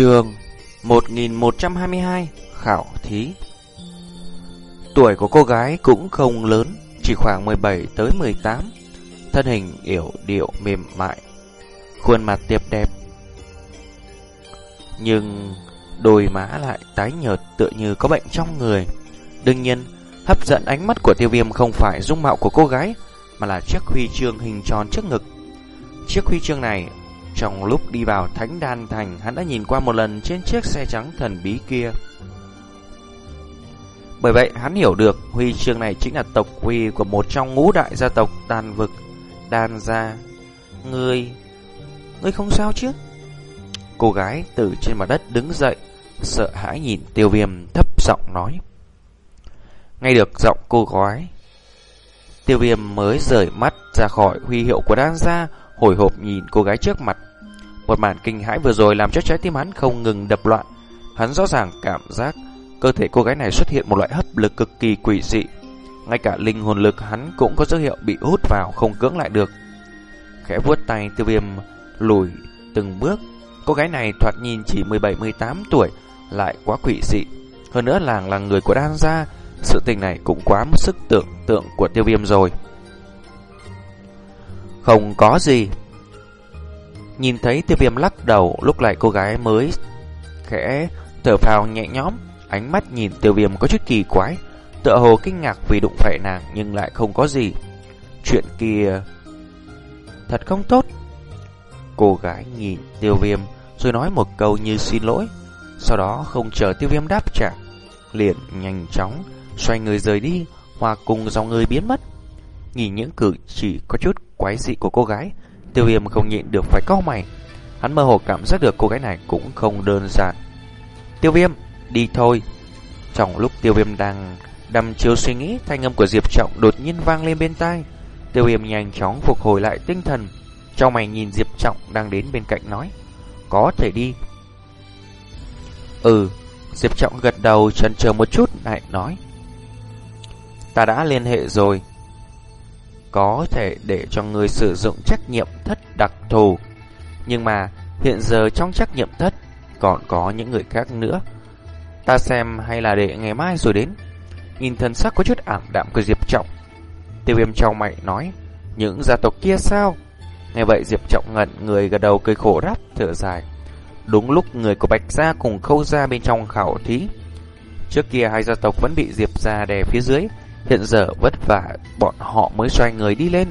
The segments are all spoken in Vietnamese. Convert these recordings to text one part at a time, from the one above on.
Trường 1122 Khảo thí. Tuổi của cô gái cũng không lớn, Chỉ khoảng 17 tới 18 Thân hình yểu điệu mềm mại, Khuôn mặt tiệp đẹp. Nhưng đôi má lại tái nhợt tựa như có bệnh trong người. Đương nhiên, Hấp dẫn ánh mắt của tiêu viêm không phải dung mạo của cô gái, Mà là chiếc huy chương hình tròn trước ngực. Chiếc huy chương này trong lúc đi vào Thánh Đan Thành, hắn đã nhìn qua một lần trên chiếc xe trắng thần bí kia. Bởi vậy, hắn hiểu được huy chương này chính là tộc huy của một trong ngũ đại gia tộc đan vực, đan gia. Ngươi... Ngươi không sao chứ? Cô gái từ trên mặt đất đứng dậy, sợ hãi nhìn tiêu viêm thấp giọng nói. Nghe được giọng cô gái, tiêu viêm mới rời mắt ra khỏi huy hiệu của đan gia, hồi hộp nhìn cô gái trước mặt. Một màn kinh hãi vừa rồi làm cho trái tim hắn không ngừng đập loạn. Hắn rõ ràng cảm giác cơ thể cô gái này xuất hiện một loại hấp lực cực kỳ quỷ dị. Ngay cả linh hồn lực hắn cũng có dấu hiệu bị hút vào không cưỡng lại được. Khẽ vuốt tay tiêu viêm, lùi từng bước. Cô gái này thoạt nhìn chỉ 17-18 tuổi, lại quá quỷ dị. Hơn nữa làng là người của đan gia. Sự tình này cũng quá mức sức tưởng tượng của tiêu viêm rồi. Không có gì. Nhìn thấy tiêu viêm lắc đầu, lúc lại cô gái mới khẽ thở phào nhẹ nhõm, ánh mắt nhìn tiêu viêm có chút kỳ quái, tựa hồ kinh ngạc vì đụng phải nàng nhưng lại không có gì. Chuyện kia thật không tốt. Cô gái nhìn tiêu viêm rồi nói một câu như xin lỗi, sau đó không chờ tiêu viêm đáp trả, liền nhanh chóng xoay người rời đi, hòa cùng dòng người biến mất. Nhìn những cử chỉ có chút quái dị của cô gái, tiêu viêm không nhịn được phải cau mày. Hắn mơ hồ cảm giác được cô gái này cũng không đơn giản. Tiêu viêm, đi thôi. Trong lúc tiêu viêm đang đầm chiếu suy nghĩ, thanh âm của Diệp Trọng đột nhiên vang lên bên tai. Tiêu viêm nhanh chóng phục hồi lại tinh thần. Trong mày nhìn Diệp Trọng đang đến bên cạnh nói. Có thể đi. Ừ, Diệp Trọng gật đầu chần chờ một chút lại nói. Ta đã liên hệ rồi có thể để cho người sử dụng trách nhiệm thất đặc thù. Nhưng mà hiện giờ trong trách nhiệm thất còn có những người khác nữa. Ta xem hay là để ngày mai rồi đến. Nhìn thân sắc có chút ảm đạm của Diệp Trọng. Tiêu viêm trong mày nói, những gia tộc kia sao? Nghe vậy Diệp Trọng ngẩn người gật đầu cười khổ đáp, thở dài. Đúng lúc người của Bạch Gia cùng khâu ra bên trong khảo thí. Trước kia hai gia tộc vẫn bị Diệp Gia đè phía dưới, Hiện giờ vất vả, bọn họ mới xoay người đi lên.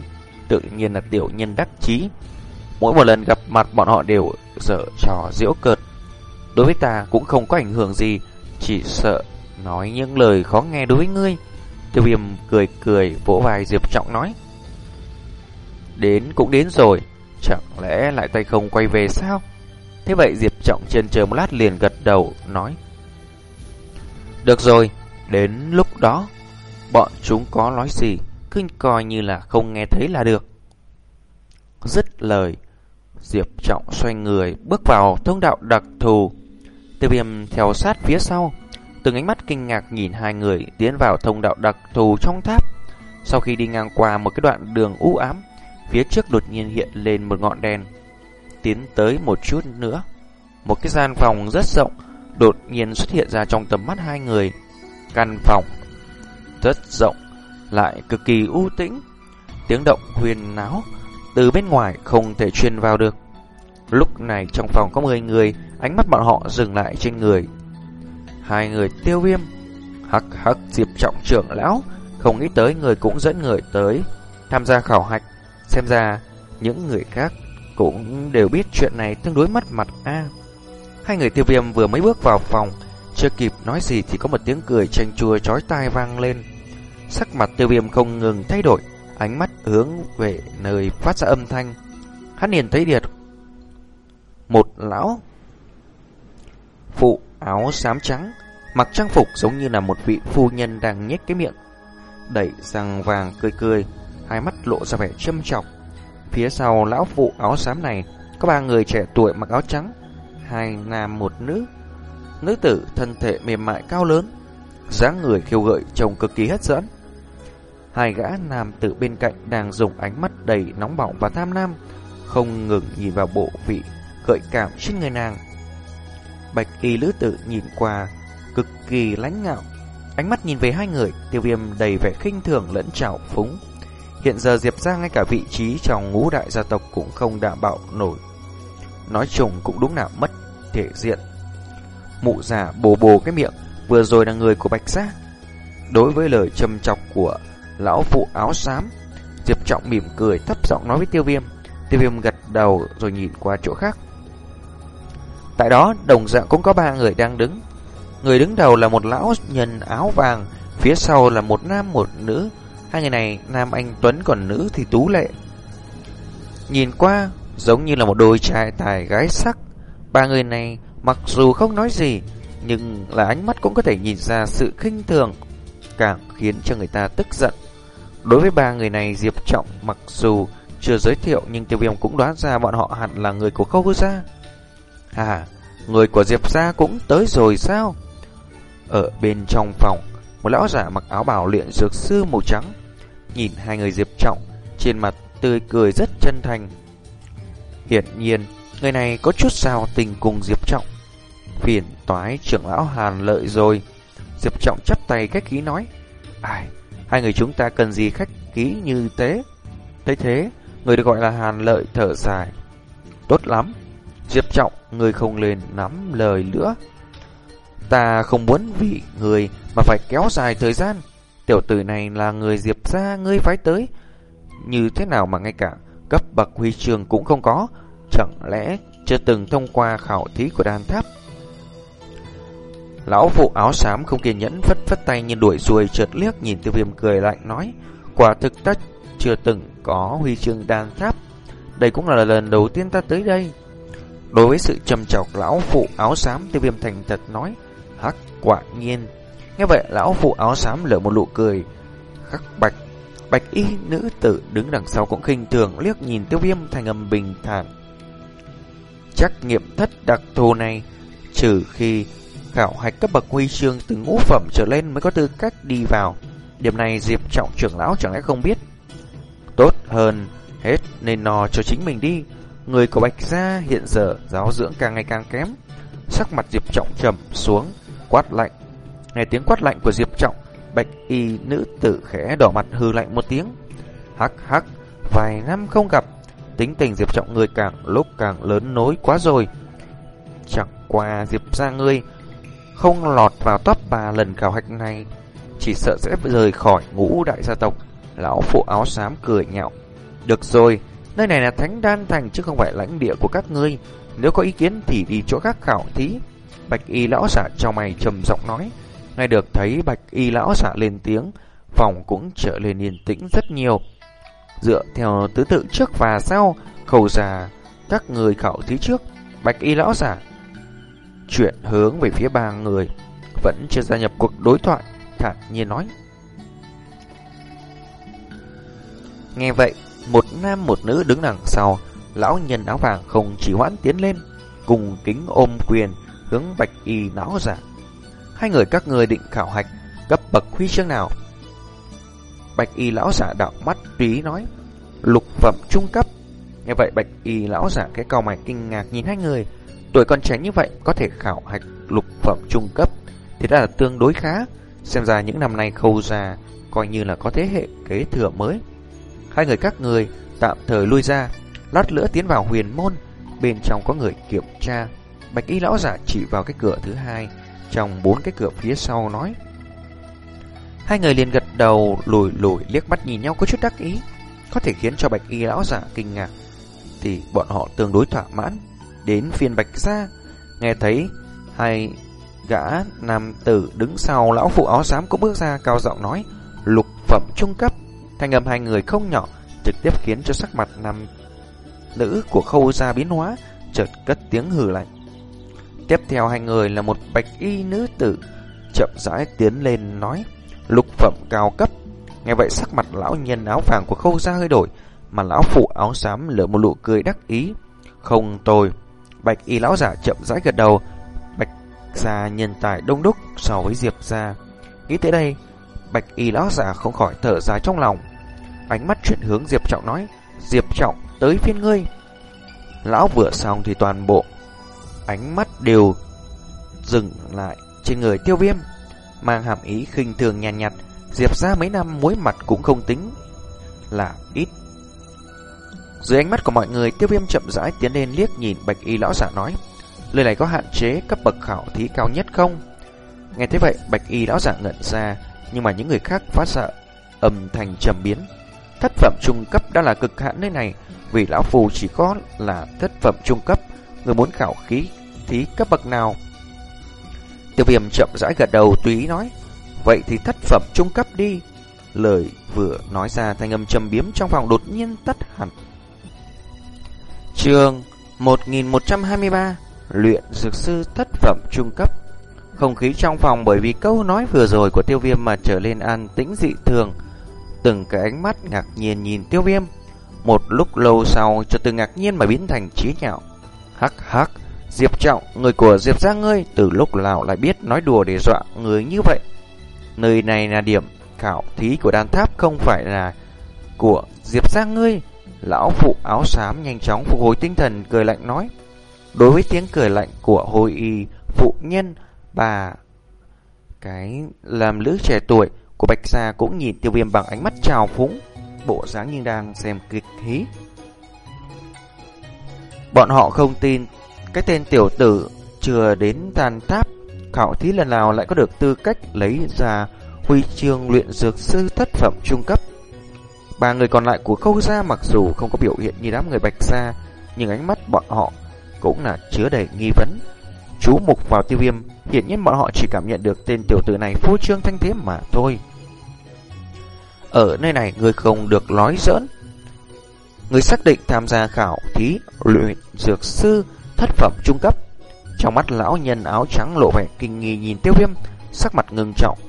Tự nhiên là tiểu nhân đắc chí. Mỗi một lần gặp mặt bọn họ đều dở trò diễu cợt. Đối với ta cũng không có ảnh hưởng gì, Chỉ sợ nói những lời khó nghe đối với ngươi. Tiêu viêm cười cười, vỗ vai Diệp Trọng nói. Đến cũng đến rồi, Chẳng lẽ lại tay không quay về sao? Thế vậy Diệp Trọng chân chờ một lát liền gật đầu, nói. Được rồi, Đến lúc đó. Bọn chúng có nói gì Cứ coi như là không nghe thấy là được. Dứt lời, Diệp Trọng xoay người Bước vào thông đạo đặc thù. Tiêu viêm theo sát phía sau, Từng ánh mắt kinh ngạc nhìn hai người Tiến vào thông đạo đặc thù trong tháp. Sau khi đi ngang qua một cái đoạn đường u ám, Phía trước đột nhiên hiện lên một ngọn đèn, Tiến tới một chút nữa. Một cái gian phòng rất rộng Đột nhiên xuất hiện ra trong tầm mắt hai người. Căn phòng rất rộng, lại cực kỳ u tĩnh. Tiếng động huyền náo từ bên ngoài không thể truyền vào được. Lúc này trong phòng có 10 người, ánh mắt bọn họ dừng lại trên người. Hai người tiêu viêm, hắc hắc diệp trọng trưởng lão, không nghĩ tới người cũng dẫn người tới tham gia khảo hạch. Xem ra những người khác cũng đều biết chuyện này tương đối mất mặt a. Hai người tiêu viêm vừa mới bước vào phòng, chưa kịp nói gì thì có một tiếng cười chanh chua chói tai vang lên. Sắc mặt tiêu viêm không ngừng thay đổi, ánh mắt hướng về nơi phát ra âm thanh. Hắn liền thấy điệt một lão phụ áo xám trắng, mặc trang phục giống như là một vị phu nhân đang nhếch cái miệng, đẩy răng vàng cười cười, hai mắt lộ ra vẻ châm trọng. Phía sau lão phụ áo xám này có ba người trẻ tuổi mặc áo trắng, hai nam một nữ. Nữ tử thân thể mềm mại cao lớn, dáng người khiêu gợi trông cực kỳ hấp dẫn. Hai gã nam tử bên cạnh đang dùng ánh mắt đầy nóng bỏng và tham lam, không ngừng nhìn vào bộ vị gợi cảm trên người nàng. Bạch y lữ tử nhìn qua Cực kỳ lãnh ngạo. Ánh mắt nhìn về hai người Tiêu viêm đầy vẻ khinh thường lẫn trào phúng. Hiện giờ Diệp ra ngay cả vị trí Trong ngũ đại gia tộc cũng không đảm bảo nổi. Nói chung cũng đúng là mất thể diện. Mụ già bồ bồ cái miệng Vừa rồi là người của Bạch Gia Đối với lời châm chọc của Lão phụ áo xám. Diệp Trọng mỉm cười, thấp giọng nói với tiêu viêm. Tiêu viêm gật đầu rồi nhìn qua chỗ khác. Tại đó, đồng dạng cũng có ba người đang đứng. Người đứng đầu là một lão nhân áo vàng, Phía sau là một nam một nữ. Hai người này, nam anh Tuấn, còn nữ thì tú lệ. Nhìn qua, giống như là một đôi trai tài gái sắc. Ba người này mặc dù không nói gì, Nhưng là ánh mắt cũng có thể nhìn ra sự khinh thường, Càng khiến cho người ta tức giận. Đối với ba người này Diệp Trọng mặc dù chưa giới thiệu nhưng tiêu viêm cũng đoán ra bọn họ hẳn là người của khâu gia. À, người của Diệp gia cũng tới rồi sao? Ở bên trong phòng, một lão giả mặc áo bảo luyện dược sư màu trắng, nhìn hai người Diệp Trọng, trên mặt tươi cười rất chân thành. Hiển nhiên, người này có chút sao tình cùng Diệp Trọng. Phiền toái trưởng lão Hàn lợi rồi. Diệp Trọng chắp tay cách khí nói. Ai, hai người chúng ta cần gì khách khí như thế? Thấy thế, người được gọi là Hàn lợi thở dài. Tốt lắm, Diệp Trọng, người không lên nắm lời nữa. Ta không muốn vì người mà phải kéo dài thời gian. Tiểu tử này là người Diệp ra ngươi phái tới. Như thế nào mà ngay cả cấp bậc huy trường cũng không có. Chẳng lẽ chưa từng thông qua khảo thí của đàn tháp? Lão phụ áo xám không kiên nhẫn phất phất tay như đuổi xuôi chợt liếc nhìn tiêu viêm cười lạnh nói. Quả thực ta chưa từng có huy chương đan tháp. Đây cũng là lần đầu tiên ta tới đây. Đối với sự trầm trọng lão phụ áo xám, tiêu viêm thành thật nói. Hắc, quả nhiên. Nghe vậy, lão phụ áo xám lở một nụ cười. Khắc bạch. Bạch y nữ tử đứng đằng sau cũng khinh thường liếc nhìn tiêu viêm thành âm bình thản. Trắc nghiệm thất đặc thù này, trừ khi khảo hạch cấp bậc huy chương từ ngũ phẩm trở lên mới có tư cách đi vào. Điểm này Diệp Trọng trưởng lão chẳng lẽ không biết. Tốt hơn hết nên no cho chính mình đi. Người của Bạch Gia hiện giờ giáo dưỡng càng ngày càng kém. Sắc mặt Diệp Trọng trầm xuống, quát lạnh. Nghe tiếng quát lạnh của Diệp Trọng, Bạch y nữ tử khẽ đỏ mặt hư lạnh một tiếng. Hắc hắc, vài năm không gặp, tính tình Diệp Trọng người càng lúc càng lớn nối quá rồi. Chẳng qua Diệp ra ngươi không lọt vào top 3 lần khảo hạch này, chỉ sợ sẽ rời khỏi ngũ đại gia tộc. Lão phụ áo xám cười nhạo. Được rồi, nơi này là thánh đan thành chứ không phải lãnh địa của các ngươi. Nếu có ý kiến thì đi chỗ khác khảo thí. Bạch y lão giả cho mày trầm giọng nói. Ngay được thấy bạch y lão giả lên tiếng, phòng cũng trở lên yên tĩnh rất nhiều. Dựa theo tứ tự trước và sau, khẩu già các người khảo thí trước. Bạch y lão giả chuyển hướng về phía ba người, vẫn chưa gia nhập cuộc đối thoại, thản nhiên nói. Nghe vậy, một nam một nữ đứng đằng sau, lão nhân áo vàng không chỉ hoãn tiến lên, cùng kính ôm quyền hướng bạch y lão giả. Hai người các người định khảo hạch cấp bậc huy chương nào? Bạch y lão giả đạo mắt túy nói, lục phẩm trung cấp. Nghe vậy bạch y lão giả cái cao mày kinh ngạc nhìn hai người, Tuổi con trẻ như vậy có thể khảo hạch lục phẩm trung cấp thì đã là tương đối khá. Xem ra những năm nay khâu già coi như là có thế hệ kế thừa mới. Hai người các người tạm thời lui ra, lát nữa tiến vào huyền môn. Bên trong có người kiểm tra. Bạch y lão giả chỉ vào cái cửa thứ hai trong bốn cái cửa phía sau nói. Hai người liền gật đầu lùi lùi liếc mắt nhìn nhau có chút đắc ý. Có thể khiến cho bạch y lão giả kinh ngạc. Thì bọn họ tương đối thỏa mãn đến phiên bạch gia. Nghe thấy hai gã nam tử đứng sau lão phụ áo xám cũng bước ra cao giọng nói lục phẩm trung cấp. Thanh âm hai người không nhỏ, trực tiếp khiến cho sắc mặt nam nữ của khâu gia biến hóa, chợt cất tiếng hừ lạnh. Tiếp theo hai người là một bạch y nữ tử, chậm rãi tiến lên nói lục phẩm cao cấp. Nghe vậy sắc mặt lão nhân áo vàng của khâu gia hơi đổi, mà lão phụ áo xám lỡ một nụ cười đắc ý. Không tồi. Bạch y lão giả chậm rãi gật đầu. Bạch gia nhân tài đông đúc so với Diệp gia. Nghĩ tới đây, Bạch y lão giả không khỏi thở dài trong lòng. Ánh mắt chuyển hướng Diệp Trọng nói, Diệp Trọng tới phiên ngươi. Lão vừa xong thì toàn bộ ánh mắt đều dừng lại trên người tiêu viêm, mang hàm ý khinh thường nhàn nhạt, nhạt, diệp ra mấy năm muối mặt cũng không tính là ít. Dưới ánh mắt của mọi người, tiêu viêm chậm rãi tiến lên liếc nhìn bạch y lão giả nói, lời này có hạn chế cấp bậc khảo thí cao nhất không? Nghe thế vậy, bạch y lão giả ngẩn ra, nhưng mà những người khác phát sợ, âm thanh trầm biến. Thất phẩm trung cấp đã là cực hạn nơi này, vì lão phù chỉ có là thất phẩm trung cấp, người muốn khảo khí thí cấp bậc nào? Tiêu viêm chậm rãi gật đầu tùy ý nói, vậy thì thất phẩm trung cấp đi. Lời vừa nói ra thanh âm trầm biếm trong phòng đột nhiên tắt hẳn. Trường 1123 Luyện dược sư thất phẩm trung cấp. Không khí trong phòng bởi vì câu nói vừa rồi của tiêu viêm mà trở lên an tĩnh dị thường. Từng cái ánh mắt ngạc nhiên nhìn tiêu viêm. Một lúc lâu sau cho từ ngạc nhiên mà biến thành trí nhạo. Hắc hắc Diệp Trọng, người của Diệp gia ngươi từ lúc nào lại biết nói đùa để dọa người như vậy? Nơi này là điểm khảo thí của đàn tháp không phải là của Diệp gia ngươi. Lão phụ áo xám nhanh chóng phục hồi tinh thần cười lạnh nói Đối với tiếng cười lạnh của hồi y phụ nhân bà cái làm lữ trẻ tuổi của Bạch Gia cũng nhìn tiêu viêm bằng ánh mắt trào phúng, bộ dáng như đang xem kịch hí. Bọn họ không tin cái tên tiểu tử chưa đến tàn tháp khảo thí lần nào lại có được tư cách lấy ra huy chương luyện dược sư thất phẩm trung cấp. Ba người còn lại của khâu gia mặc dù không có biểu hiện như đám người Bạch Gia, nhưng ánh mắt bọn họ cũng là chứa đầy nghi vấn. Chú mục vào tiêu viêm, hiển nhiên bọn họ chỉ cảm nhận được tên tiểu tử này phô trương thanh thế mà thôi. Ở nơi này người không được nói giỡn. Người xác định tham gia khảo thí luyện dược sư thất phẩm trung cấp. Trong mắt lão nhân áo trắng lộ vẻ kinh nghi nhìn tiêu viêm, sắc mặt ngưng trọng.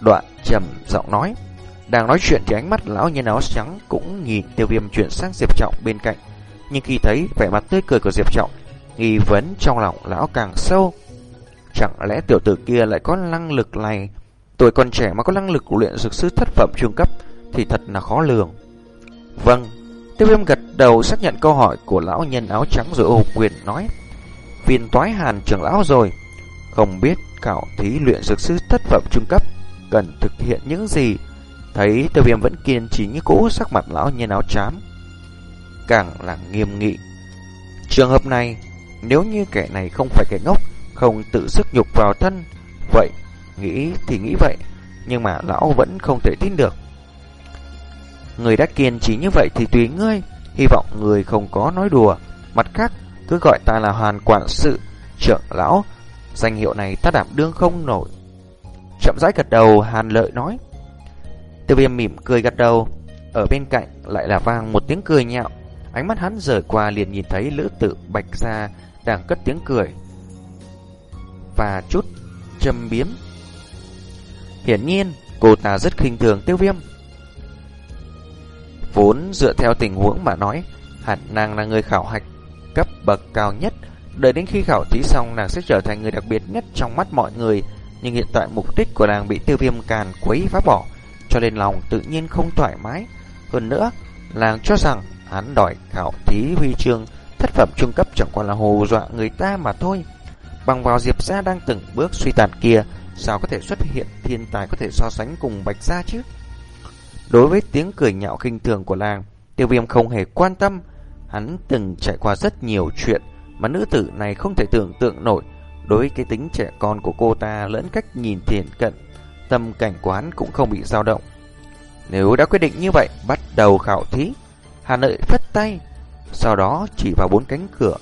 Đoạn trầm giọng nói. Đang nói chuyện thì ánh mắt lão nhân áo trắng cũng nhìn tiêu viêm chuyển sang Diệp Trọng bên cạnh. Nhưng khi thấy vẻ mặt tươi cười của Diệp Trọng, nghi vấn trong lòng lão càng sâu. Chẳng lẽ tiểu tử kia lại có năng lực này? Tuổi còn trẻ mà có năng lực luyện dược sư thất phẩm trung cấp thì thật là khó lường. Vâng, tiêu viêm gật đầu xác nhận câu hỏi của lão nhân áo trắng rồi ô quyền nói. Viên toái hàn trưởng lão rồi. Không biết cạo thí luyện dược sư thất phẩm trung cấp cần thực hiện những gì. Thấy tiêu viêm vẫn kiên trì như cũ sắc mặt lão nhân áo trám càng là nghiêm nghị. Trường hợp này, nếu như kẻ này không phải kẻ ngốc, không tự sức nhục vào thân, vậy, nghĩ thì nghĩ vậy, nhưng mà lão vẫn không thể tin được. Người đã kiên trì như vậy thì tùy ngươi, hy vọng người không có nói đùa. Mặt khác, cứ gọi ta là hoàn quản sự, trưởng lão, danh hiệu này ta đảm đương không nổi. Chậm rãi gật đầu, hàn lợi nói. Tiêu viêm mỉm cười gật đầu, ở bên cạnh lại là vang một tiếng cười nhạo. Ánh mắt hắn rời qua liền nhìn thấy lữ tự bạch ra đang cất tiếng cười. Và chút châm biếm. Hiển nhiên, cô ta rất khinh thường tiêu viêm. Vốn dựa theo tình huống mà nói, hẳn nàng là người khảo hạch cấp bậc cao nhất. Đợi đến khi khảo thí xong, nàng sẽ trở thành người đặc biệt nhất trong mắt mọi người. Nhưng hiện tại mục đích của nàng bị tiêu viêm càn quấy phá bỏ, cho nên lòng tự nhiên không thoải mái. Hơn nữa, làng cho rằng Hắn đòi khảo thí huy chương thất phẩm trung cấp chẳng qua là hồ dọa người ta mà thôi. Bằng vào Diệp gia đang từng bước suy tàn kia, sao có thể xuất hiện thiên tài có thể so sánh cùng Bạch gia chứ? Đối với tiếng cười nhạo khinh thường của làng, Tiêu Viêm không hề quan tâm. Hắn từng trải qua rất nhiều chuyện mà nữ tử này không thể tưởng tượng nổi. Đối với cái tính trẻ con của cô ta lẫn cách nhìn thiện cận, tâm cảnh quán cũng không bị dao động. Nếu đã quyết định như vậy, bắt đầu khảo thí. Hà Nội phất tay, sau đó chỉ vào bốn cánh cửa.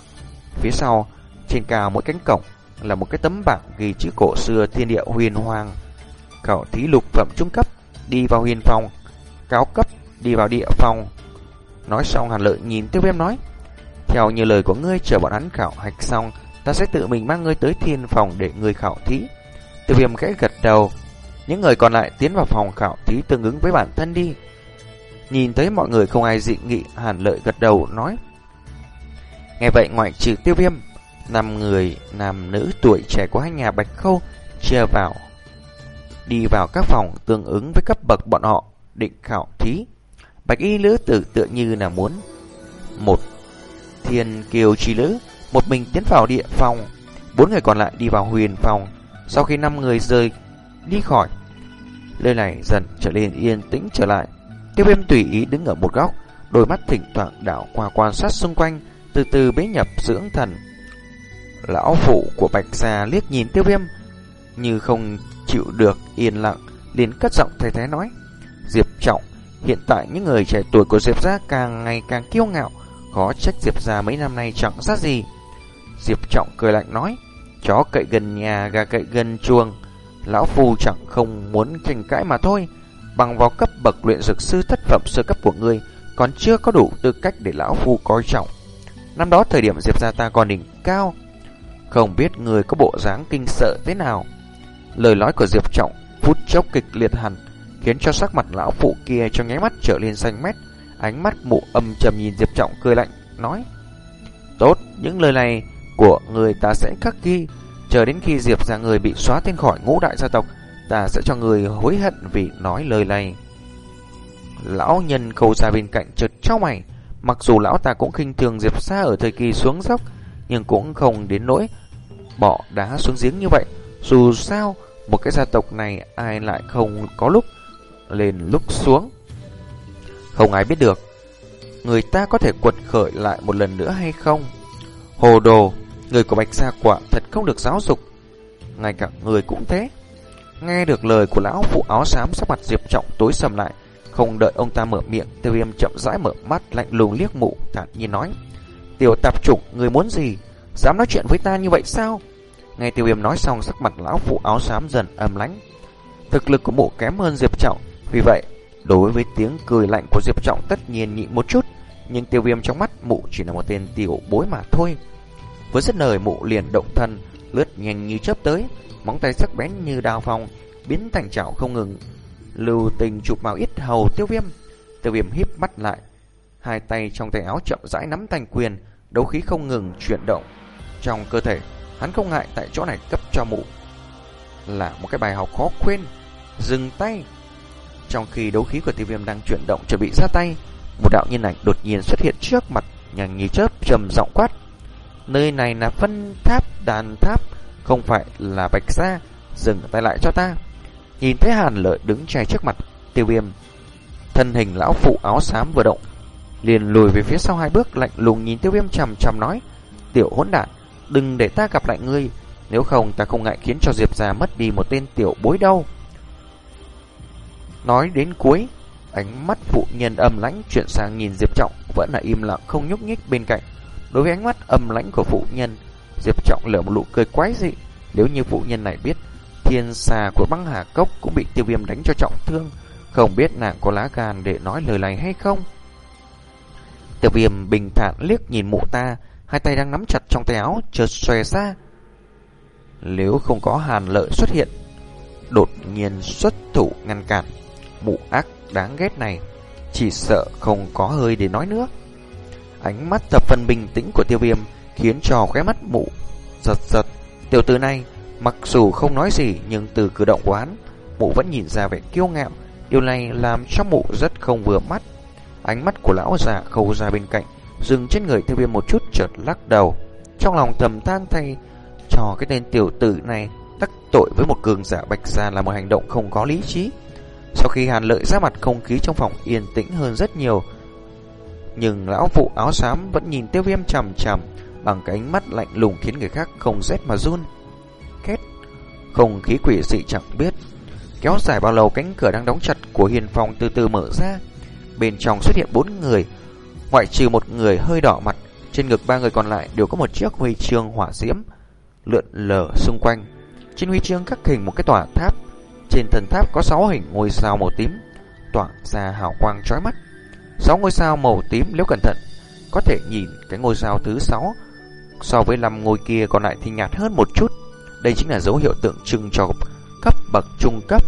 Phía sau, trên cao mỗi cánh cổng là một cái tấm bảng ghi chữ cổ xưa thiên địa huyền hoàng. Khảo thí lục phẩm trung cấp, đi vào huyền phòng, cao cấp, đi vào địa phòng. Nói xong Hàn Lợi nhìn Tiêu Viêm nói, theo như lời của ngươi chờ bọn hắn khảo hạch xong, ta sẽ tự mình mang ngươi tới thiên phòng để ngươi khảo thí. Tiêu Viêm khẽ gật đầu, những người còn lại tiến vào phòng khảo thí tương ứng với bản thân đi. Nhìn thấy mọi người không ai dị nghị, Hàn Lợi gật đầu nói. Nghe vậy ngoại trừ tiêu viêm, năm người nam nữ tuổi trẻ của hai nhà Bạch Khâu chia vào, đi vào các phòng tương ứng với cấp bậc bọn họ, định khảo thí. Bạch y lữ tử tựa như là muốn một thiên kiều chi lữ, một mình tiến vào địa phòng, Bốn người còn lại đi vào huyền phòng. Sau khi năm người rời đi khỏi, nơi này dần trở nên yên tĩnh trở lại. Tiêu viêm tùy ý đứng ở một góc, đôi mắt thỉnh thoảng đảo qua quan sát xung quanh, từ từ bế nhập dưỡng thần. Lão phụ của Bạch Gia liếc nhìn tiêu viêm, như không chịu được yên lặng, liền cất giọng thay thế nói. Diệp Trọng, hiện tại những người trẻ tuổi của Diệp Gia càng ngày càng kiêu ngạo, khó trách Diệp Gia mấy năm nay chẳng sát gì. Diệp Trọng cười lạnh nói, chó cậy gần nhà, gà cậy gần chuồng. Lão Phu chẳng không muốn tranh cãi mà thôi. Bằng vào cấp bậc luyện dược sư thất phẩm sơ cấp của ngươi, còn chưa có đủ tư cách để Lão Phu coi trọng. Năm đó thời điểm Diệp Gia ta còn đỉnh cao, không biết người có bộ dáng kinh sợ thế nào. Lời nói của Diệp Trọng phút chốc kịch liệt hẳn, khiến cho sắc mặt lão phụ kia trong nháy mắt trở lên xanh mét. Ánh mắt mụ âm trầm nhìn Diệp Trọng cười lạnh, nói Tốt, những lời này của người ta sẽ khắc ghi Chờ đến khi Diệp ra người bị xóa tên khỏi ngũ đại gia tộc, Ta sẽ cho người hối hận vì nói lời này. Lão nhân khâu ra bên cạnh chợt trao mày. Mặc dù lão ta cũng khinh thường Diệp Sa ở thời kỳ xuống dốc, Nhưng cũng không đến nỗi Bỏ đá xuống giếng như vậy. Dù sao, Một cái gia tộc này ai lại không có lúc Lên lúc xuống. Không ai biết được, Người ta có thể quật khởi lại một lần nữa hay không? Hồ đồ Người của Bạch Gia quả thật không được giáo dục. Ngay cả người cũng thế. Nghe được lời của lão phụ áo xám sắc mặt Diệp Trọng tối sầm lại, Không đợi ông ta mở miệng, Tiêu viêm chậm rãi mở mắt, lạnh lùng liếc mụ, thản nhiên nói, Tiểu tạp trục người muốn gì? Dám nói chuyện với ta như vậy sao? Nghe tiêu viêm nói xong, sắc mặt lão phụ áo xám dần âm lánh Thực lực của mụ kém hơn Diệp Trọng, Vì vậy, đối với tiếng cười lạnh của Diệp Trọng tất nhiên nhịn một chút, Nhưng tiêu viêm trong mắt mụ chỉ là một tên tiểu bối mà thôi với dứt lời mụ liền động thân, lướt nhanh như chớp tới, móng tay sắc bén như đao phong, biến thành chảo không ngừng. Lưu tình chụp vào ít hầu tiêu viêm. Tiêu viêm híp mắt lại, hai tay trong tay áo chậm rãi nắm thành quyền, đấu khí không ngừng chuyển động trong cơ thể. Hắn không ngại tại chỗ này cấp cho mụ là một cái bài học khó quên. Dừng tay. Trong khi đấu khí của tiêu viêm đang chuyển động chuẩn bị ra tay, một đạo nhân ảnh đột nhiên xuất hiện trước mặt, nhanh như chớp trầm giọng quát. Nơi này là phân tháp, đàn tháp, Không phải là bạch gia. Dừng tay lại cho ta. Nhìn thấy hàn lợi đứng chạy trước mặt, Tiêu viêm. Thân hình lão phụ áo xám vừa động, Liền lùi về phía sau hai bước, lạnh lùng nhìn tiêu viêm chầm chầm nói, Tiểu hỗn đản, Đừng để ta gặp lại ngươi. Nếu không, ta không ngại khiến cho Diệp già mất đi một tên tiểu bối đâu. Nói đến cuối, Ánh mắt phụ nhân âm lãnh chuyển sang nhìn Diệp Trọng, Vẫn là im lặng không nhúc nhích bên cạnh. Đối với ánh mắt âm lãnh của phụ nhân, Diệp Trọng lở một nụ cười quái dị. Nếu như phụ nhân này biết thiên xà của băng hà cốc cũng bị tiêu viêm đánh cho trọng thương, không biết nàng có lá gan để nói lời này hay không. Tiêu viêm bình thản liếc nhìn mụ ta, hai tay đang nắm chặt trong tay áo, chợt xòe ra. Nếu không có hàn lợi xuất hiện, đột nhiên xuất thủ ngăn cản, mụ ác đáng ghét này, chỉ sợ không có hơi để nói nữa. Ánh mắt thập phần bình tĩnh của tiêu viêm khiến cho khóe mắt mụ giật giật. Tiểu tử này, mặc dù không nói gì nhưng từ cử động của hắn, mụ vẫn nhìn ra vẻ kiêu ngạo. Điều này làm cho mụ rất không vừa mắt. Ánh mắt của lão già khâu ra bên cạnh, dừng trên người tiêu viêm một chút chợt lắc đầu. Trong lòng thầm than thay cho cái tên tiểu tử này đắc tội với một cường giả bạch gia là một hành động không có lý trí. Sau khi hàn lợi ra mặt không khí trong phòng yên tĩnh hơn rất nhiều, nhưng lão phụ áo xám vẫn nhìn tiêu viêm chằm chằm bằng cái ánh mắt lạnh lùng khiến người khác không rét mà run. kết không khí quỷ dị chẳng biết. Kéo dài bao lâu cánh cửa đang đóng chặt của hiền phòng từ từ mở ra. Bên trong xuất hiện bốn người, ngoại trừ một người hơi đỏ mặt. Trên ngực ba người còn lại đều có một chiếc huy chương hỏa diễm lượn lờ xung quanh. Trên huy chương khắc hình một cái tòa tháp. Trên thần tháp có sáu hình ngôi sao màu tím, tỏa ra hào quang chói mắt. Sáu ngôi sao màu tím nếu cẩn thận, Có thể nhìn cái ngôi sao thứ sáu. So với năm ngôi kia còn lại thì nhạt hơn một chút. Đây chính là dấu hiệu tượng trưng cho cấp bậc trung cấp.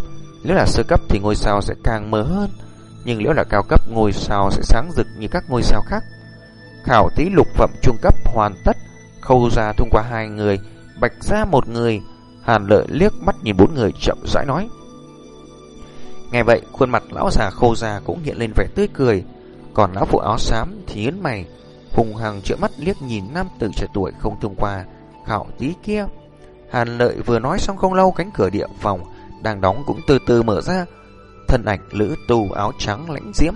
Nếu là sơ cấp thì ngôi sao sẽ càng mờ hơn. Nhưng nếu là cao cấp, ngôi sao sẽ sáng rực như các ngôi sao khác. Khảo thí lục phẩm trung cấp hoàn tất, Khâu ra thông qua hai người, Bạch ra một người. Hàn lợi liếc mắt nhìn bốn người chậm rãi nói, Nghe vậy, khuôn mặt lão già khô già cũng hiện lên vẻ tươi cười còn lão phụ áo xám thì nhấn mày, hùng hằng trợn mắt liếc nhìn nam tử trẻ tuổi không thông qua khảo tí kia. Hàn lợi vừa nói xong không lâu cánh cửa địa phòng đang đóng cũng từ từ mở ra. Thân ảnh lữ tù áo trắng lãnh diễm.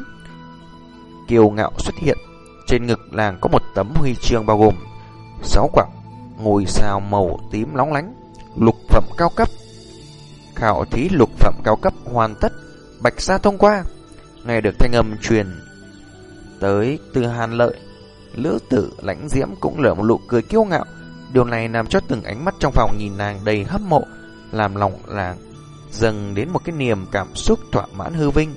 Kiều ngạo xuất hiện. Trên ngực làng có một tấm huy chương bao gồm sáu quả ngôi sao màu tím lóng lánh, lục phẩm cao cấp. Khảo thí lục phẩm cao cấp hoàn tất, bạch sa thông qua. Nghe được thanh âm truyền tới từ hàn lợi, lữ tử lãnh diễm cũng lở một nụ cười kiêu ngạo. Điều này làm cho từng ánh mắt trong phòng nhìn nàng đầy hâm mộ, làm lòng làng dâng đến một cái niềm cảm xúc thỏa mãn hư vinh.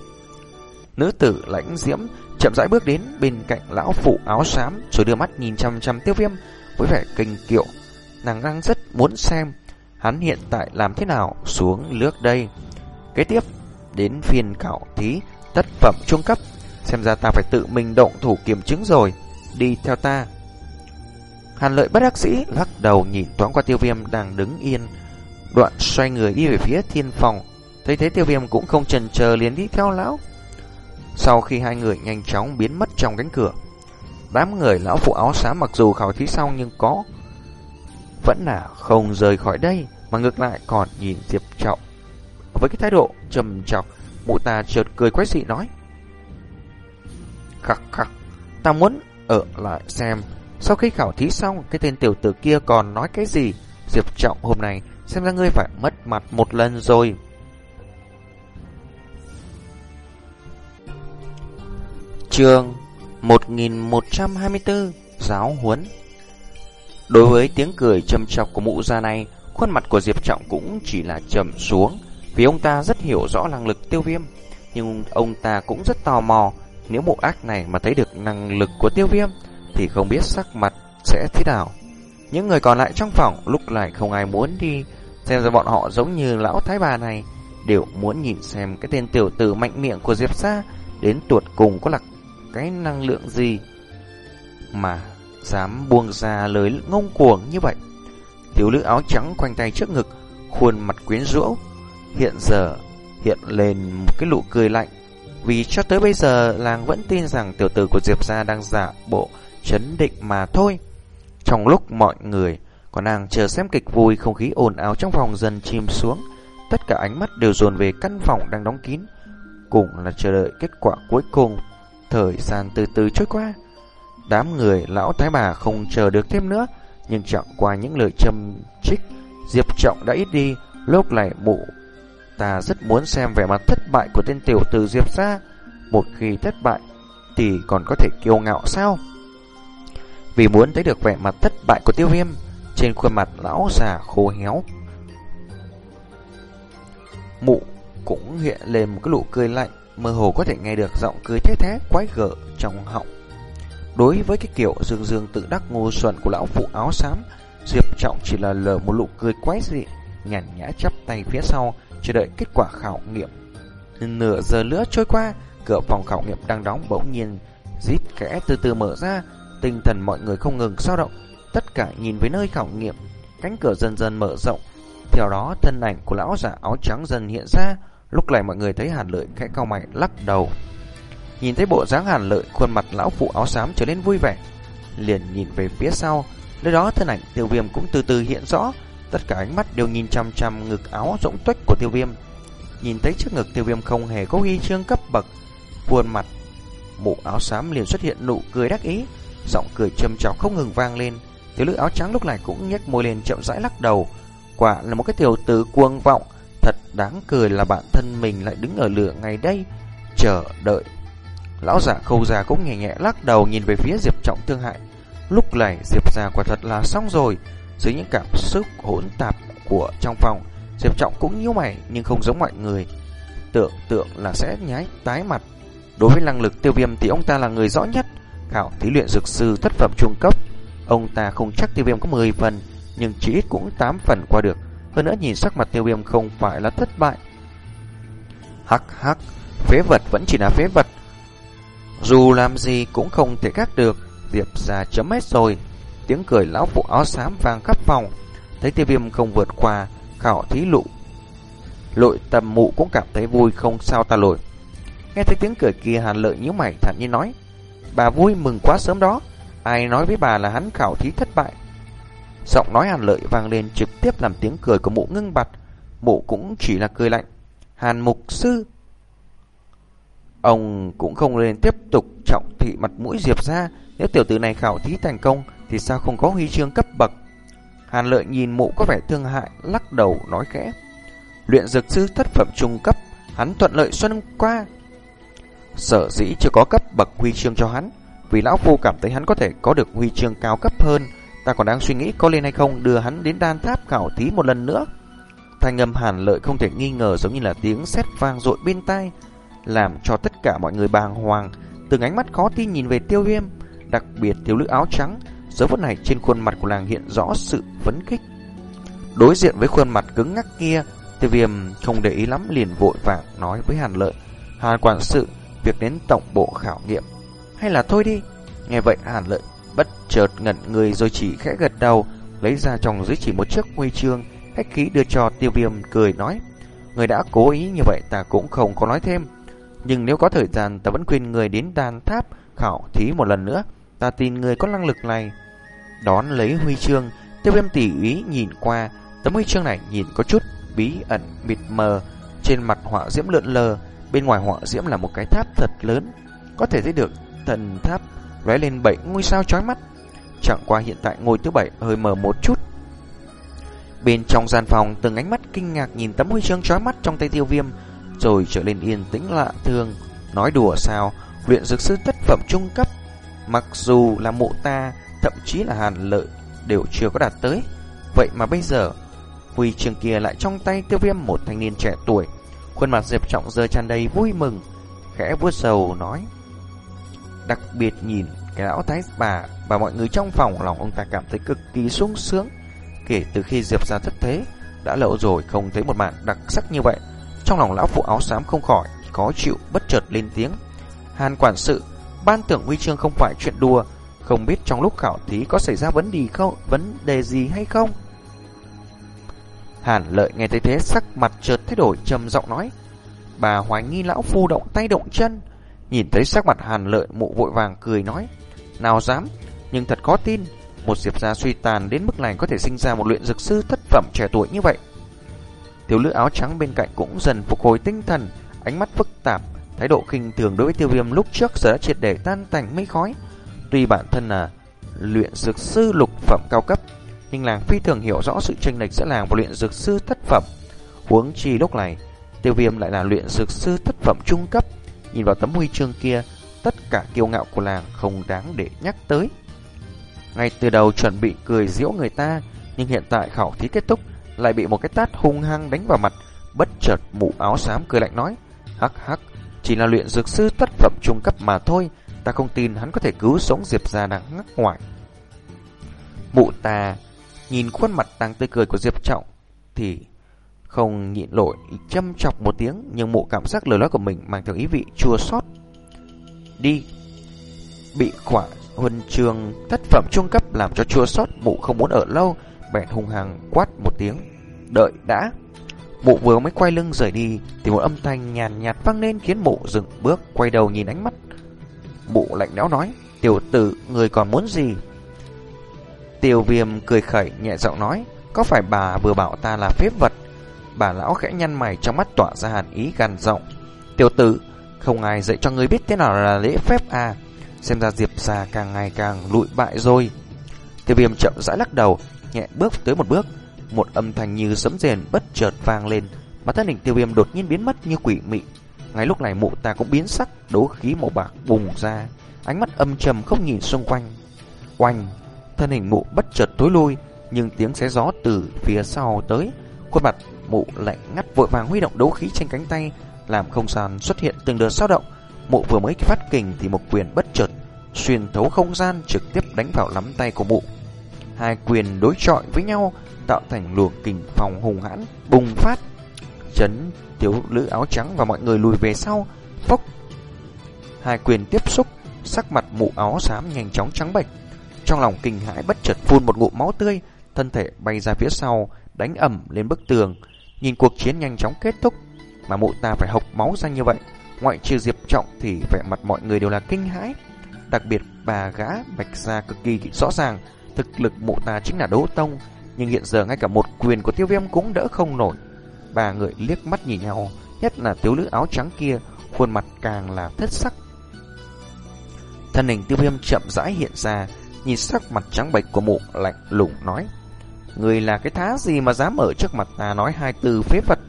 Nữ tử lãnh diễm chậm rãi bước đến bên cạnh lão phụ áo xám rồi đưa mắt nhìn chăm chăm tiêu viêm với vẻ kinh kiệu. Nàng đang rất muốn xem hắn hiện tại làm thế nào xuống nước đây. Kế tiếp, đến phiên khảo thí tất phẩm trung cấp. Xem ra ta phải tự mình động thủ kiểm chứng rồi. Đi theo ta. Hàn lợi bất đắc sĩ lắc đầu nhìn thoáng qua tiêu viêm đang đứng yên. Đoạn xoay người đi về phía thiên phòng. Thấy thế tiêu viêm cũng không chần chờ liền đi theo lão. Sau khi hai người nhanh chóng biến mất trong cánh cửa, đám người lão phụ áo xám mặc dù khảo thí xong nhưng có vẫn là không rời khỏi đây mà ngược lại còn nhìn Diệp Trọng với cái thái độ trầm trọng. Mụ ta chợt cười quái dị nói: "Khắc khắc, ta muốn ở lại xem sau khi khảo thí xong cái tên tiểu tử kia còn nói cái gì? Diệp Trọng hôm nay xem ra ngươi phải mất mặt một lần rồi." Trường 1124 Giáo huấn Đối với tiếng cười châm chọc của mụ gia này Khuôn mặt của Diệp Trọng cũng chỉ là trầm xuống Vì ông ta rất hiểu rõ năng lực tiêu viêm Nhưng ông ta cũng rất tò mò nếu mụ ác này mà thấy được năng lực của tiêu viêm, Thì không biết sắc mặt sẽ thế nào. Những người còn lại trong phòng lúc này không ai muốn đi Xem ra bọn họ giống như lão thái bà này, Đều muốn nhìn xem cái tên tiểu tử mạnh miệng của Diệp Sa Đến tuột cùng có là cái năng lượng gì Mà dám buông ra lời ngông cuồng như vậy. Thiếu nữ áo trắng quanh tay trước ngực, Khuôn mặt quyến rũ, Hiện giờ hiện lên một cái nụ cười lạnh. Vì cho tới bây giờ, làng vẫn tin rằng tiểu tử của Diệp Gia đang giả bộ chấn định mà thôi. Trong lúc mọi người còn đang chờ xem kịch vui, Không khí ồn ào trong phòng dần chìm xuống. Tất cả ánh mắt đều dồn về căn phòng đang đóng kín, Cùng là chờ đợi kết quả cuối cùng. Thời gian từ từ trôi qua. Đám người lão thái bà không chờ được thêm nữa, Nhưng chẳng qua những lời châm trích Diệp Trọng đã ít đi, Lúc này mụ Ta rất muốn xem vẻ mặt thất bại của tên tiểu tử Diệp ra Một khi thất bại Thì còn có thể kiêu ngạo sao Vì muốn thấy được vẻ mặt thất bại của tiêu viêm Trên khuôn mặt lão già khô héo Mụ cũng hiện lên một cái nụ cười lạnh mơ hồ có thể nghe được giọng cười thế thế quái gở trong họng. Đối với cái kiểu dương dương tự đắc ngu xuẩn của lão phụ áo xám, Diệp Trọng chỉ là lờ một nụ cười quái dị, nhàn nhã chắp tay phía sau, chờ đợi kết quả khảo nghiệm. Nửa giờ nữa trôi qua, cửa phòng khảo nghiệm đang đóng bỗng nhiên rít kẽ từ từ mở ra, tinh thần mọi người không ngừng dao động, tất cả nhìn về nơi khảo nghiệm, cánh cửa dần dần mở rộng. Theo đó, thân ảnh của lão giả áo trắng dần hiện ra, Lúc này mọi người thấy Hàn Lợi khẽ cau mày lắc đầu. Nhìn thấy bộ dáng Hàn Lợi, khuôn mặt lão phụ áo xám trở nên vui vẻ. Liền nhìn về phía sau, nơi đó thân ảnh Tiêu Viêm cũng từ từ hiện rõ, tất cả ánh mắt đều nhìn chăm chăm ngực áo rỗng tuếch của Tiêu Viêm. Nhìn thấy trước ngực Tiêu Viêm không hề có huy chương cấp bậc, khuôn mặt mụ áo xám liền xuất hiện nụ cười đắc ý, giọng cười châm chọc không ngừng vang lên. Tiểu nữ áo trắng lúc này cũng nhếch môi lên chậm rãi lắc đầu, quả là một cái tiểu tử cuồng vọng Thật đáng cười là bản thân mình lại đứng ở lửa ngày đây, chờ đợi. Lão giả khâu già cũng nhẹ nhẹ lắc đầu nhìn về phía Diệp Trọng thương hại. Lúc này Diệp già quả thật là xong rồi. Dưới những cảm xúc hỗn tạp của trong phòng, Diệp Trọng cũng nhíu mày nhưng không giống mọi người. Tưởng tượng là sẽ nhái tái mặt. Đối với năng lực tiêu viêm thì ông ta là người rõ nhất. Khảo thí luyện dược sư thất phẩm trung cấp. Ông ta không chắc tiêu viêm có 10 phần, nhưng chỉ ít cũng 8 phần qua được. Hơn nữa nhìn sắc mặt tiêu viêm không phải là thất bại. Hắc hắc, phế vật vẫn chỉ là phế vật. Dù làm gì cũng không thể khác được. Diệp ra chấm hết rồi. Tiếng cười lão phụ áo xám vang khắp phòng. Thấy tiêu viêm không vượt qua, khảo thí lụ. Lội tầm mụ cũng cảm thấy vui không sao ta lội. Nghe thấy tiếng cười kia hàn lợi nhíu mày thản nhiên nói. Bà vui mừng quá sớm đó. Ai nói với bà là hắn khảo thí thất bại. Giọng nói hàn lợi vang lên trực tiếp làm tiếng cười của mụ ngưng bặt. Mụ cũng chỉ là cười lạnh. Hàn mục sư. Ông cũng không nên tiếp tục trọng thị mặt mũi Diệp ra. Nếu tiểu tử này khảo thí thành công thì sao không có huy chương cấp bậc. Hàn lợi nhìn mụ có vẻ thương hại, lắc đầu nói khẽ. Luyện dược sư thất phẩm trung cấp, hắn thuận lợi xuân qua. Sở dĩ chưa có cấp bậc huy chương cho hắn, vì lão phu cảm thấy hắn có thể có được huy chương cao cấp hơn. Ta còn đang suy nghĩ có lên hay không đưa hắn đến đan tháp khảo thí một lần nữa. Thanh âm hàn lợi không thể nghi ngờ giống như là tiếng sét vang rội bên tai, làm cho tất cả mọi người bàng hoàng, từng ánh mắt khó tin nhìn về tiêu viêm, đặc biệt thiếu nữ áo trắng, giờ phút này trên khuôn mặt của nàng hiện rõ sự phấn khích. Đối diện với khuôn mặt cứng ngắc kia, tiêu viêm không để ý lắm liền vội vàng nói với hàn lợi, hàn quản sự, việc đến tổng bộ khảo nghiệm, hay là thôi đi. Nghe vậy hàn lợi bất chợt ngẩn người rồi chỉ khẽ gật đầu, lấy ra trong dưới chỉ một chiếc huy chương, khách khí đưa cho tiêu viêm cười nói, người đã cố ý như vậy ta cũng không có nói thêm. Nhưng nếu có thời gian ta vẫn khuyên người đến đàn tháp khảo thí một lần nữa. Ta tin người có năng lực này. Đón lấy huy chương, tiêu viêm tỉ ý nhìn qua. Tấm huy chương này nhìn có chút bí ẩn mịt mờ. Trên mặt họa diễm lượn lờ, bên ngoài họa diễm là một cái tháp thật lớn. Có thể thấy được thần tháp lóe lên bảy ngôi sao chói mắt. Chẳng qua hiện tại ngôi thứ bảy hơi mờ một chút. Bên trong gian phòng, từng ánh mắt kinh ngạc nhìn tấm huy chương chói mắt trong tay tiêu viêm, rồi trở lên yên tĩnh lạ thường Nói đùa sao, luyện dược sư tất phẩm trung cấp, mặc dù là mộ ta, thậm chí là hàn lợi, đều chưa có đạt tới. Vậy mà bây giờ, huy chương kia lại trong tay tiêu viêm một thanh niên trẻ tuổi. Khuôn mặt Diệp Trọng giờ tràn đầy vui mừng, khẽ vuốt sầu nói. Đặc biệt nhìn cái lão thái bà và mọi người trong phòng lòng ông ta cảm thấy cực kỳ sung sướng. Kể từ khi Diệp ra thất thế, đã lâu rồi không thấy một màn đặc sắc như vậy. Trong lòng lão phụ áo xám không khỏi Khó chịu bất chợt lên tiếng Hàn quản sự Ban tưởng huy chương không phải chuyện đùa không biết trong lúc khảo thí có xảy ra vấn đề không Vấn đề gì hay không? Hàn lợi nghe thấy thế sắc mặt chợt thay đổi trầm giọng nói Bà hoài nghi lão phu động tay động chân. Nhìn thấy sắc mặt hàn lợi mụ vội vàng cười nói Nào dám Nhưng thật có tin Một diệp gia suy tàn đến mức này có thể sinh ra một luyện dược sư thất phẩm trẻ tuổi như vậy. Thiếu nữ áo trắng bên cạnh cũng dần phục hồi tinh thần, ánh mắt phức tạp, thái độ khinh thường đối với tiêu viêm lúc trước giờ đã triệt để tan tành mây khói. Tuy bản thân là luyện dược sư lục phẩm cao cấp, nhưng làng phi thường hiểu rõ sự chênh lệch giữa làng và luyện dược sư thất phẩm. Huống chi lúc này, tiêu viêm lại là luyện dược sư thất phẩm trung cấp. Nhìn vào tấm huy chương kia, tất cả kiêu ngạo của làng không đáng để nhắc tới. Ngay từ đầu chuẩn bị cười giễu người ta, nhưng hiện tại khảo thí kết thúc, lại bị một cái tát hung hăng đánh vào mặt. Bất chợt mụ áo xám cười lạnh nói, hắc hắc, chỉ là luyện dược sư thất phẩm trung cấp mà thôi, ta không tin hắn có thể cứu sống Diệp gia đang ngắc ngoài. Mụ ta nhìn khuôn mặt đang tươi cười của Diệp Trọng thì không nhịn nổi châm chọc một tiếng, nhưng mụ cảm giác lời nói của mình mang theo ý vị chua xót. Đi. Bị quả huân trường thất phẩm trung cấp làm cho chua xót, mụ không muốn ở lâu, bèn hung hăng quát một tiếng. Đợi đã. Mụ vừa mới quay lưng rời đi thì một âm thanh nhàn nhạt vang lên khiến mụ dừng bước quay đầu nhìn ánh mắt bụ lạnh lẽo nói, tiểu tử, người còn muốn gì? Tiêu viêm cười khẩy nhẹ giọng nói, có phải bà vừa bảo ta là phép vật? Bà lão khẽ nhăn mày trong mắt tỏa ra hàn ý gằn giọng. Tiểu tử, không ai dạy cho người biết thế nào là lễ phép à? Xem ra Diệp gia càng ngày càng lụi bại rồi. Tiêu viêm chậm rãi lắc đầu, nhẹ bước tới một bước, một âm thanh như sấm rền bất chợt vang lên, mà thân hình tiêu viêm đột nhiên biến mất như quỷ mị. Ngay lúc này mụ ta cũng biến sắc, đấu khí màu bạc bùng ra, ánh mắt âm trầm không nhìn xung quanh. Oanh, thân hình mụ bất chợt tối lui, nhưng tiếng xé gió từ phía sau tới, khuôn mặt mụ lạnh ngắt vội vàng huy động đấu khí trên cánh tay, làm không gian xuất hiện từng đợt dao động. Mụ vừa mới phát kình thì một quyền bất chợt xuyên thấu không gian trực tiếp đánh vào nắm tay của mụ. Hai quyền đối chọi với nhau tạo thành luồng kình phòng hùng hãn bùng phát. Chấn thiếu nữ áo trắng và mọi người lùi về sau. Phốc. Hai quyền tiếp xúc, sắc mặt mụ áo xám nhanh chóng trắng bệch. Trong lòng kinh hãi bất chợt phun một ngụm máu tươi, thân thể bay ra phía sau, đánh ẩm lên bức tường. Nhìn cuộc chiến nhanh chóng kết thúc, mà mụ ta phải hộc máu ra như vậy. Ngoại trừ Diệp Trọng thì vẻ mặt mọi người đều là kinh hãi. Đặc biệt bà gã bạch ra cực kỳ rõ ràng thực lực mụ ta chính là đấu tông, nhưng hiện giờ ngay cả một quyền của tiêu viêm cũng đỡ không nổi. Ba người liếc mắt nhìn nhau, nhất là thiếu nữ áo trắng kia, khuôn mặt càng là thất sắc. Thân hình tiêu viêm chậm rãi hiện ra, nhìn sắc mặt trắng bệch của mụ lạnh lùng nói. Người là cái thá gì mà dám ở trước mặt ta nói hai từ phế vật.